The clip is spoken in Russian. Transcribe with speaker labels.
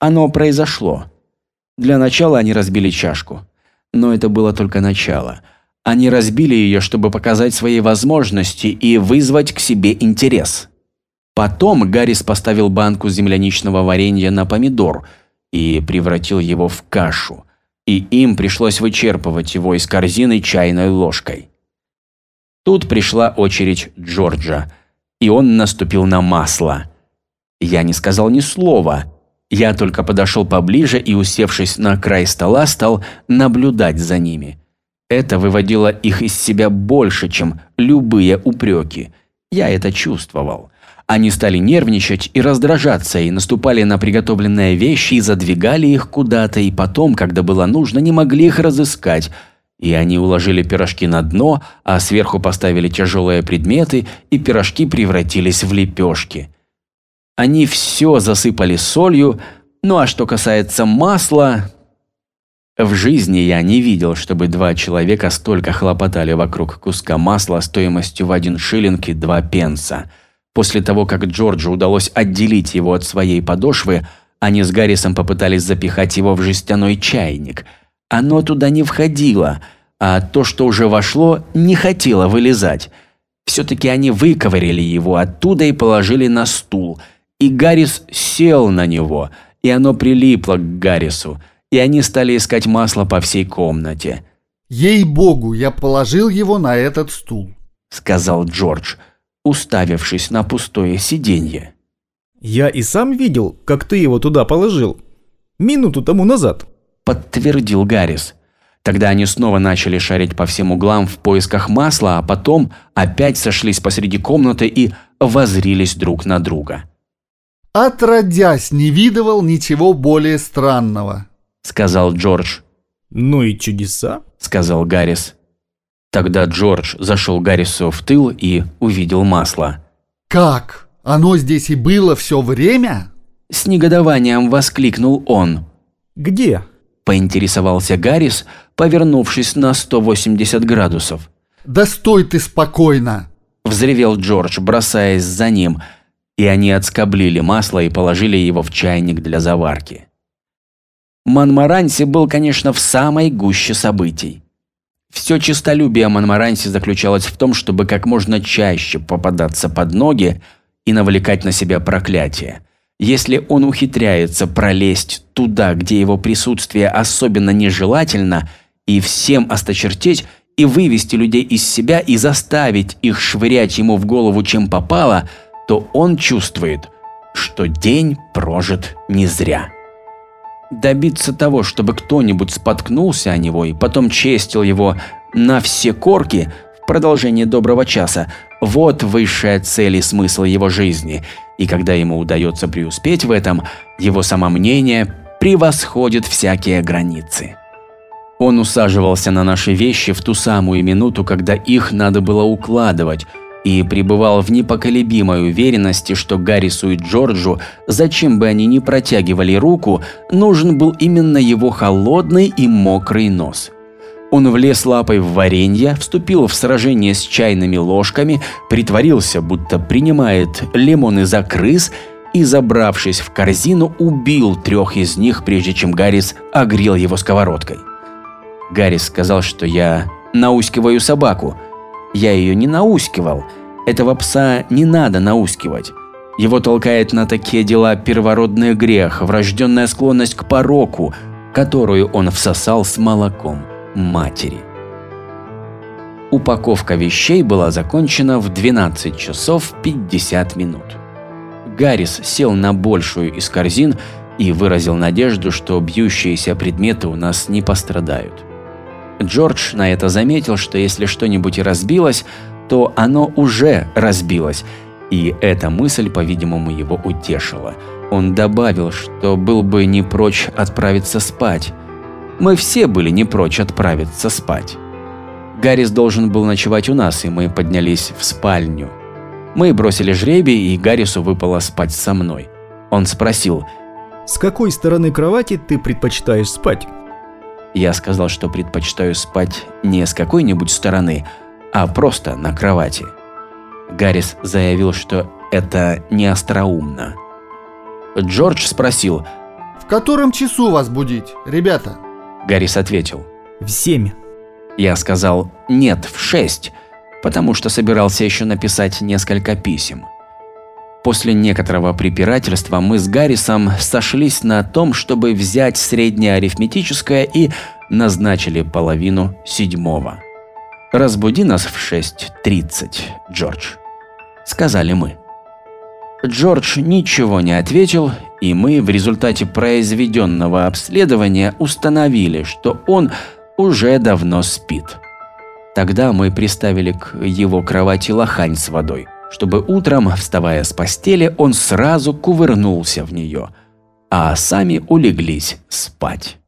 Speaker 1: Оно произошло. Для начала они разбили чашку. Но это было только начало. Они разбили ее, чтобы показать свои возможности и вызвать к себе интерес. Потом Гаррис поставил банку земляничного варенья на помидор и превратил его в кашу, и им пришлось вычерпывать его из корзины чайной ложкой. Тут пришла очередь Джорджа, и он наступил на масло. Я не сказал ни слова, я только подошел поближе и, усевшись на край стола, стал наблюдать за ними. Это выводило их из себя больше, чем любые упреки. Я это чувствовал. Они стали нервничать и раздражаться, и наступали на приготовленные вещи и задвигали их куда-то, и потом, когда было нужно, не могли их разыскать. И они уложили пирожки на дно, а сверху поставили тяжелые предметы, и пирожки превратились в лепешки. Они все засыпали солью, ну а что касается масла... В жизни я не видел, чтобы два человека столько хлопотали вокруг куска масла стоимостью в один шиллинг и два пенса. После того, как Джорджу удалось отделить его от своей подошвы, они с Гаррисом попытались запихать его в жестяной чайник. Оно туда не входило, а то, что уже вошло, не хотело вылезать. Все-таки они выковыряли его оттуда и положили на стул – и Гаррис сел на него, и оно прилипло к Гаррису, и они стали искать масло по всей комнате.
Speaker 2: «Ей-богу, я положил его на этот стул», —
Speaker 1: сказал Джордж, уставившись на пустое сиденье.
Speaker 3: «Я и сам видел, как ты его туда положил. Минуту тому назад», —
Speaker 1: подтвердил Гаррис. Тогда они снова начали шарить по всем углам в поисках масла, а потом опять сошлись посреди комнаты и возрились друг на друга.
Speaker 2: «Отродясь не видывал ничего более странного», —
Speaker 1: сказал Джордж.
Speaker 3: «Ну и чудеса», —
Speaker 1: сказал Гаррис. Тогда Джордж зашел Гаррису в тыл и увидел масло.
Speaker 2: «Как? Оно здесь и было все время?»
Speaker 1: С негодованием воскликнул он.
Speaker 3: «Где?»
Speaker 1: – поинтересовался Гаррис, повернувшись на 180 градусов.
Speaker 2: «Да стой ты спокойно!»
Speaker 1: – взревел Джордж, бросаясь за ним – и они отскоблили масло и положили его в чайник для заварки. Манмаранси был, конечно, в самой гуще событий. Все честолюбие Манмаранси заключалось в том, чтобы как можно чаще попадаться под ноги и навлекать на себя проклятие. Если он ухитряется пролезть туда, где его присутствие особенно нежелательно, и всем осточертеть, и вывести людей из себя, и заставить их швырять ему в голову чем попало – то он чувствует, что день прожит не зря. Добиться того, чтобы кто-нибудь споткнулся о него и потом честил его на все корки в продолжение доброго часа – вот высшая цель и смысл его жизни. И когда ему удается преуспеть в этом, его самомнение превосходит всякие границы. Он усаживался на наши вещи в ту самую минуту, когда их надо было укладывать – и пребывал в непоколебимой уверенности, что Гаррису и Джорджу, зачем бы они ни протягивали руку, нужен был именно его холодный и мокрый нос. Он влез лапой в варенье, вступил в сражение с чайными ложками, притворился, будто принимает лимоны за крыс и, забравшись в корзину, убил трех из них, прежде чем Гаррис огрел его сковородкой. Гаррис сказал, что я наускиваю собаку – я ее не наускивал. Этого пса не надо наускивать. Его толкает на такие дела первородный грех, врожденная склонность к пороку, которую он всосал с молоком матери. Упаковка вещей была закончена в 12 часов 50 минут. Гаррис сел на большую из корзин и выразил надежду, что бьющиеся предметы у нас не пострадают. Джордж на это заметил, что если что-нибудь и разбилось, то оно уже разбилось, и эта мысль, по-видимому, его утешила. Он добавил, что был бы не прочь отправиться спать. Мы все были не прочь отправиться спать. Гаррис должен был ночевать у нас, и мы поднялись в спальню. Мы бросили жребий, и Гаррису выпало спать со мной. Он спросил,
Speaker 3: «С какой стороны кровати ты предпочитаешь спать?»
Speaker 1: Я сказал, что предпочитаю спать не с какой-нибудь стороны, а просто на кровати. Гаррис заявил, что это не остроумно. Джордж спросил,
Speaker 2: «В котором часу вас будить, ребята?
Speaker 1: Гаррис ответил.
Speaker 3: В семь.
Speaker 1: Я сказал «нет, в шесть», потому что собирался еще написать несколько писем. После некоторого препирательства мы с Гаррисом сошлись на том, чтобы взять среднее арифметическое и назначили половину седьмого. «Разбуди нас в 6.30, Джордж», – сказали мы. Джордж ничего не ответил, и мы в результате произведенного обследования установили, что он уже давно спит. Тогда мы приставили к его кровати лохань с водой, чтобы утром, вставая с постели, он сразу кувырнулся в нее, а сами улеглись спать.